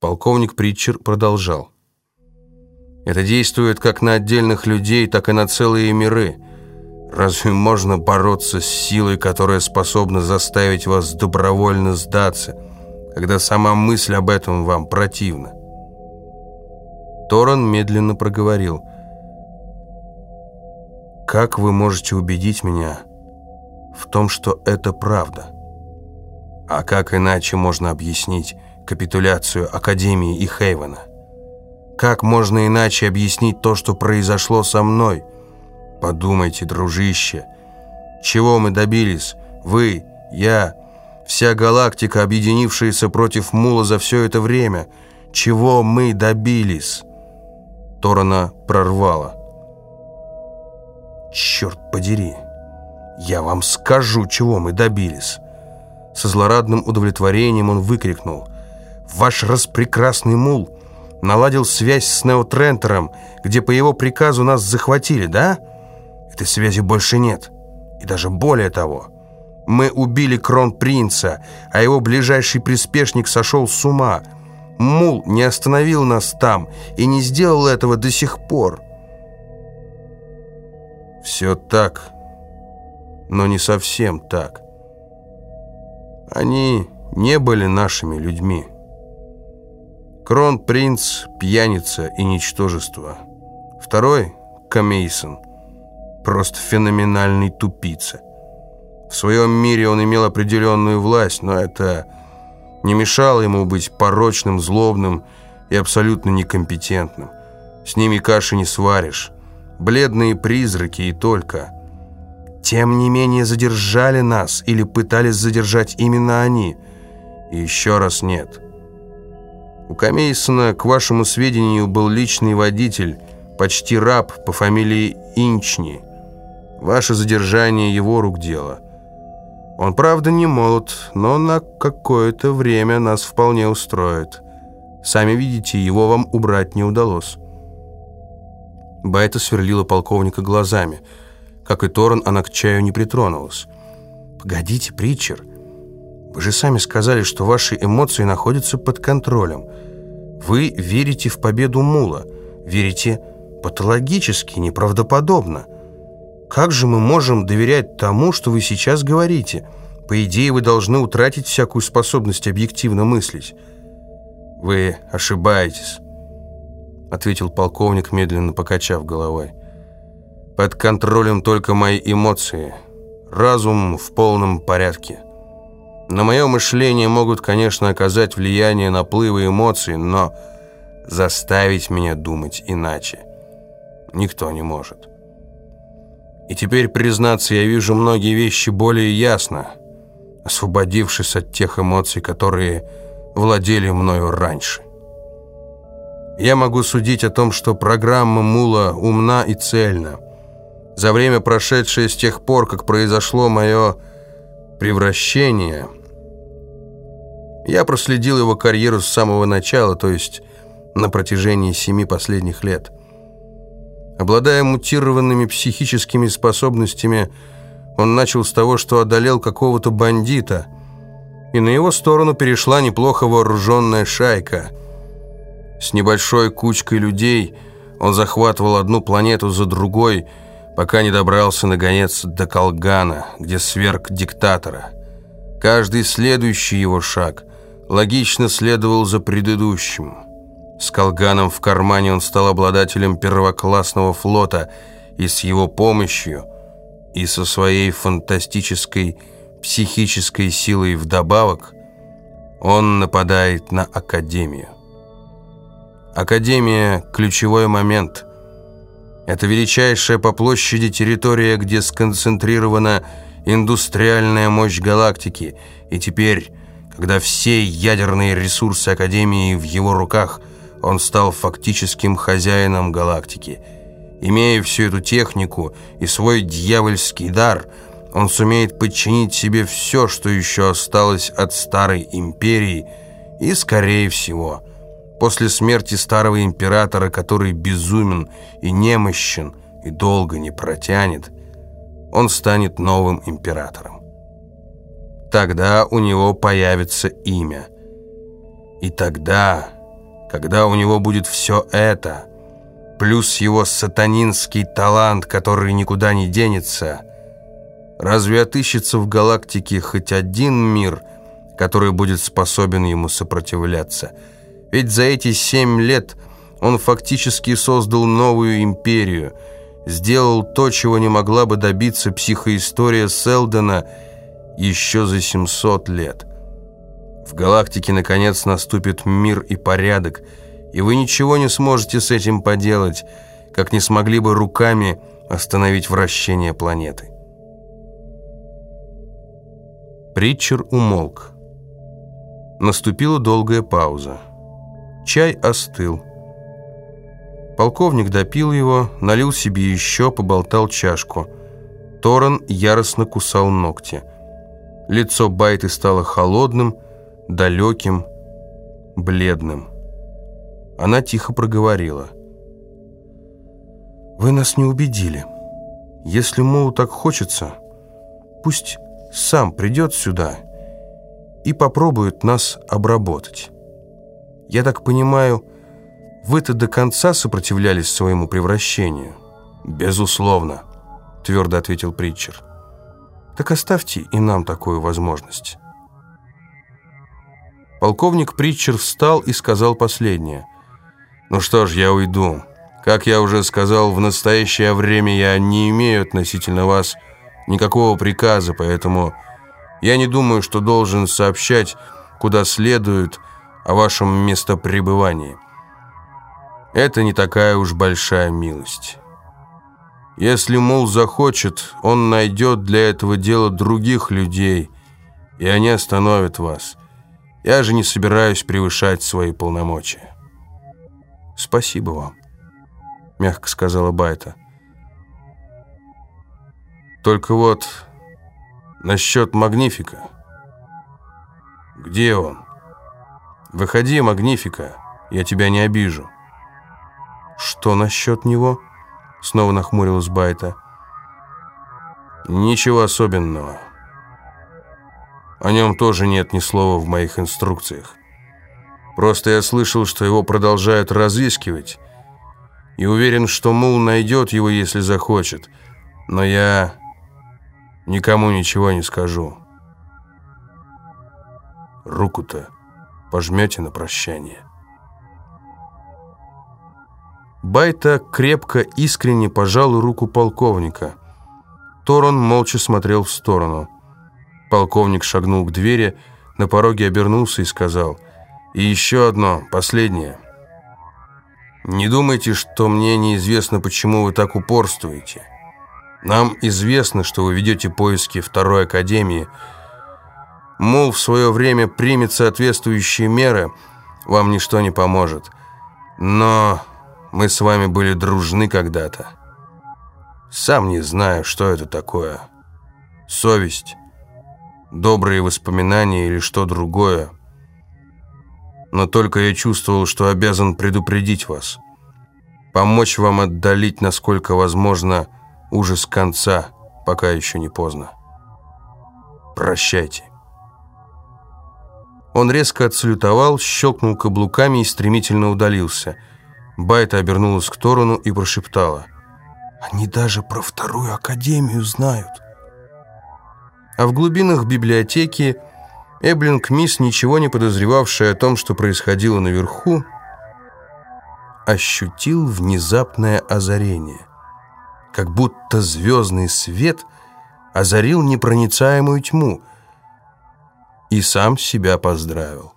Полковник Притчер продолжал. Это действует как на отдельных людей, так и на целые миры. Разве можно бороться с силой, которая способна заставить вас добровольно сдаться, когда сама мысль об этом вам противна? Торан медленно проговорил. «Как вы можете убедить меня в том, что это правда?» А как иначе можно объяснить капитуляцию Академии и Хейвена? Как можно иначе объяснить то, что произошло со мной? Подумайте, дружище, чего мы добились? Вы, я, вся галактика, объединившаяся против Мула за все это время. Чего мы добились? Торана прорвала. Черт подери, я вам скажу, чего мы добились. Со злорадным удовлетворением он выкрикнул. Ваш распрекрасный Мул наладил связь с Неотрентером, где по его приказу нас захватили, да? Этой связи больше нет. И даже более того, мы убили кронпринца, а его ближайший приспешник сошел с ума. Мул не остановил нас там и не сделал этого до сих пор. Все так, но не совсем так. Они не были нашими людьми. Кронпринц – пьяница и ничтожество. Второй – Камейсон – просто феноменальный тупица. В своем мире он имел определенную власть, но это не мешало ему быть порочным, злобным и абсолютно некомпетентным. С ними каши не сваришь. Бледные призраки и только. Тем не менее задержали нас или пытались задержать именно они. И еще раз нет – у Камейсона, к вашему сведению, был личный водитель, почти раб по фамилии Инчни. Ваше задержание его рук дело. Он, правда, не молод, но на какое-то время нас вполне устроит. Сами видите, его вам убрать не удалось». Байта сверлила полковника глазами. Как и Торн, она к чаю не притронулась. «Погодите, Притчер, вы же сами сказали, что ваши эмоции находятся под контролем. Вы верите в победу Мула, верите патологически, неправдоподобно. Как же мы можем доверять тому, что вы сейчас говорите? По идее, вы должны утратить всякую способность объективно мыслить. Вы ошибаетесь, ответил полковник, медленно покачав головой. Под контролем только мои эмоции. Разум в полном порядке. На мое мышление могут, конечно, оказать влияние наплывы эмоций, но заставить меня думать иначе никто не может. И теперь, признаться, я вижу многие вещи более ясно, освободившись от тех эмоций, которые владели мною раньше. Я могу судить о том, что программа Мула умна и цельна. За время, прошедшее с тех пор, как произошло мое превращение – я проследил его карьеру с самого начала, то есть на протяжении семи последних лет. Обладая мутированными психическими способностями, он начал с того, что одолел какого-то бандита, и на его сторону перешла неплохо вооруженная шайка. С небольшой кучкой людей он захватывал одну планету за другой, пока не добрался, наконец, до Колгана, где сверг диктатора. Каждый следующий его шаг логично следовал за предыдущим. С колганом в кармане он стал обладателем первоклассного флота, и с его помощью, и со своей фантастической психической силой вдобавок, он нападает на Академию. Академия – ключевой момент. Это величайшая по площади территория, где сконцентрирована индустриальная мощь галактики, и теперь когда все ядерные ресурсы Академии в его руках, он стал фактическим хозяином галактики. Имея всю эту технику и свой дьявольский дар, он сумеет подчинить себе все, что еще осталось от Старой Империи, и, скорее всего, после смерти Старого Императора, который безумен и немощен и долго не протянет, он станет новым императором. Тогда у него появится имя. И тогда Когда у него будет все это, плюс его сатанинский талант, который никуда не денется, разве отыщется в галактике хоть один мир, который будет способен ему сопротивляться? Ведь за эти семь лет он фактически создал новую империю, сделал то, чего не могла бы добиться психоистория Селдона еще за 700 лет. В галактике, наконец, наступит мир и порядок, и вы ничего не сможете с этим поделать, как не смогли бы руками остановить вращение планеты. Притчер умолк. Наступила долгая пауза. Чай остыл. Полковник допил его, налил себе еще, поболтал чашку. Торан яростно кусал ногти. Лицо Байты стало холодным, далеким, бледным. Она тихо проговорила. «Вы нас не убедили. Если Молу так хочется, пусть сам придет сюда и попробует нас обработать. Я так понимаю, вы-то до конца сопротивлялись своему превращению?» «Безусловно», — твердо ответил Притчер. «Так оставьте и нам такую возможность». Полковник Притчер встал и сказал последнее. «Ну что ж, я уйду. Как я уже сказал, в настоящее время я не имею относительно вас никакого приказа, поэтому я не думаю, что должен сообщать, куда следует о вашем местопребывании. Это не такая уж большая милость». Если, мол, захочет, он найдет для этого дела других людей, и они остановят вас. Я же не собираюсь превышать свои полномочия. «Спасибо вам», — мягко сказала Байта. «Только вот насчет Магнифика. Где он? Выходи, Магнифика, я тебя не обижу». «Что насчет него?» — снова нахмурилась Байта. «Ничего особенного». О нем тоже нет ни слова в моих инструкциях. Просто я слышал, что его продолжают разыскивать, и уверен, что Мул найдет его, если захочет. Но я никому ничего не скажу. Руку-то пожмете на прощание. Байта крепко, искренне пожал руку полковника. Торон молча смотрел в сторону. Полковник шагнул к двери, на пороге обернулся и сказал, «И еще одно, последнее. Не думайте, что мне неизвестно, почему вы так упорствуете. Нам известно, что вы ведете поиски второй академии. Мол, в свое время примет соответствующие меры, вам ничто не поможет. Но мы с вами были дружны когда-то. Сам не знаю, что это такое. Совесть» добрые воспоминания или что другое. Но только я чувствовал, что обязан предупредить вас. Помочь вам отдалить, насколько возможно, ужас конца, пока еще не поздно. Прощайте. Он резко отсалютовал, щелкнул каблуками и стремительно удалился. Байта обернулась к Торону и прошептала. «Они даже про вторую академию знают» а в глубинах библиотеки Эблинг Мисс, ничего не подозревавшая о том, что происходило наверху, ощутил внезапное озарение. Как будто звездный свет озарил непроницаемую тьму и сам себя поздравил.